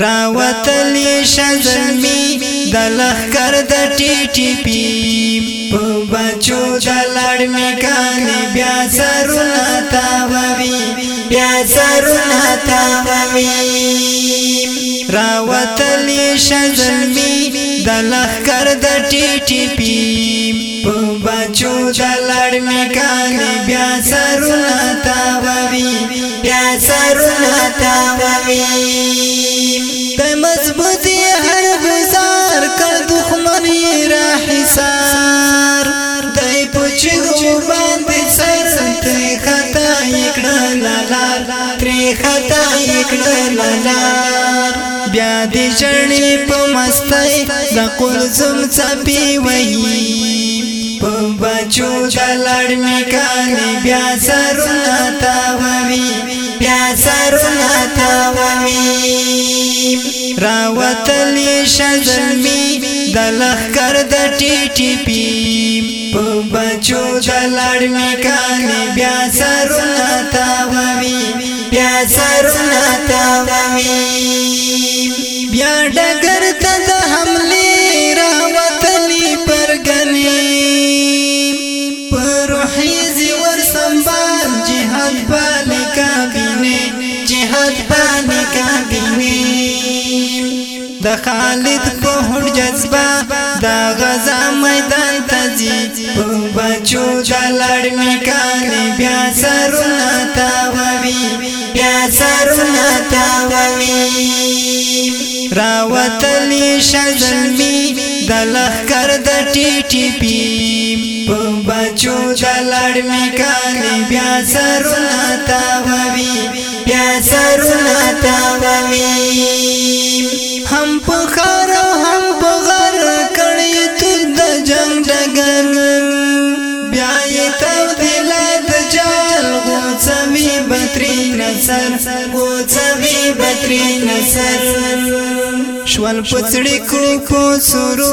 راوتلی شزمی د لخر د ټیټی پی په بچو د لړ می کالی بیا سرونه تاوی بیا سرونه تاوی راوتلی شزمی د لخر د ټیټی پی په بچو د لړ می کالی بیا سرونه تاوی بیا سرونه تاوی کای مضبوطی هر بزار کړ دښمن یې را حصار دای پوچو باندې سر تری خطا یکړه لالار تری خطا یکړه لالار بیا دې چړې په مستۍ د قل زم چپی وای په بچو د لړ میکانې بیا سرونه تا ووي بیا سرونه تا ووي شزلمی د لخر د ټی ټی پی په بچو د لړمی کانی بیا سرونه تا ووی بیا سرونه تا ووی بیا ډګر ته د حمله د خالد په هډ جذبه د غزا میدان تزي په بچو د لړمې کانې بیا سرونه تاوي بیا سرونه تاوي راوتلی شزلمی د لخر د ټیټی پی په بچو د لړمې کانې بیا سرونه تاوي بیا سرونه تاوي هم په خار هم په غر کړي تود د جنگ ډګر بیا یې تو دل د جال غوڅمي بتري نصر غوڅمي بتري نصر شوال پڅړې کړو کو سرو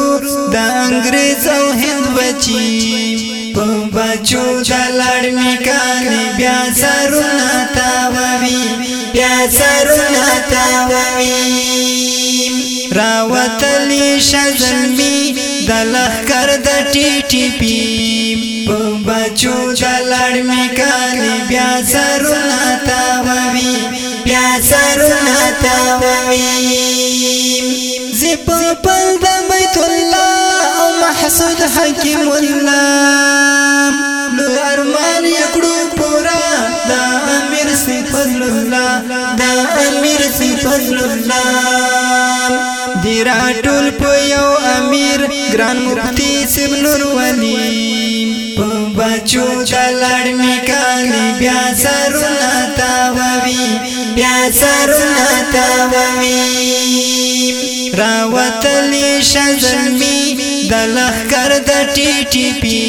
د انګريز او هند بچي په بچو د لړمی کانی بیا سرونه تاوي بیا سرونه تاوي راوتلی شزلمی د لخر د ټی ټی پی په بچو د لړ می کالی بیا سرونه تا ووی بیا سرونه تا ووی زپ پل د بیت الله او محسود حکیم الله نو ارمان یکړو پورا دا امیر سی فضل الله دا امیر سی فضل الله دی را ټول په یو امیر ګران مفتی سیم نور ولی په بچو دلړ میکالی بیا سرونه تا ووی بیا سرونه تا ووی راوتلی شزلمی د لخر د ټیټی پی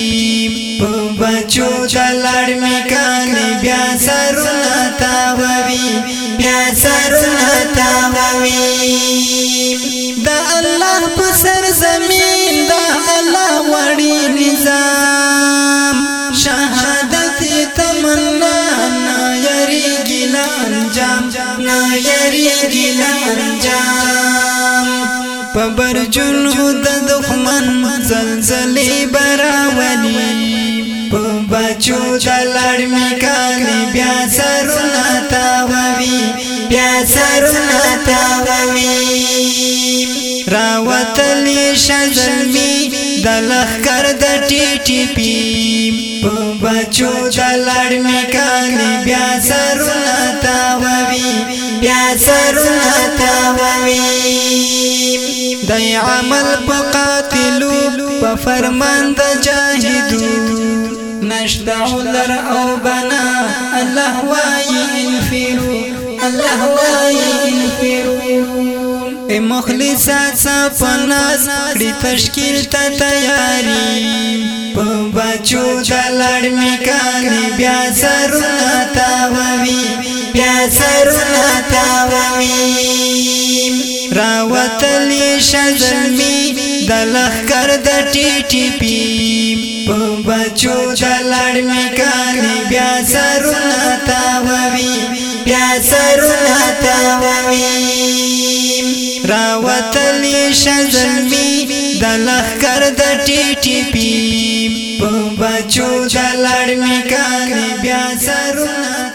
په بچو د لړ می کان بیا سرونه تاوي بیا سرونه تاوي د الله په سر زمين د الله وړي نظام په برجنو د دښمن زلزلې براولي په بچو د لړمې کاني بیا سرونه تاوي بیا سرونه تاوي راوتلې شزلمي د لخر د ټي ټي پي په بچو د لړمې کاني بیا سرونه تاوي بیا سرونه تاوي د عمل په قاتلو په فرمان د جاهدو نشدع لر او بنا الله وای انفرو الله وای انفرو ای مخلصا صفناز کړي تشکیل ته تیاری په بچو د لړ میکانی بیا سرونه تاوي بیا سرونه تاوي راوتلی شزلمی د لخر د ټیټی پی په بچو د لړ می کالی بیا سرونه تاوی بیا سرونه تاوی راوتلی شزلمی د لخر د ټیټی پی په بچو د لړ می کالی بیا سرونه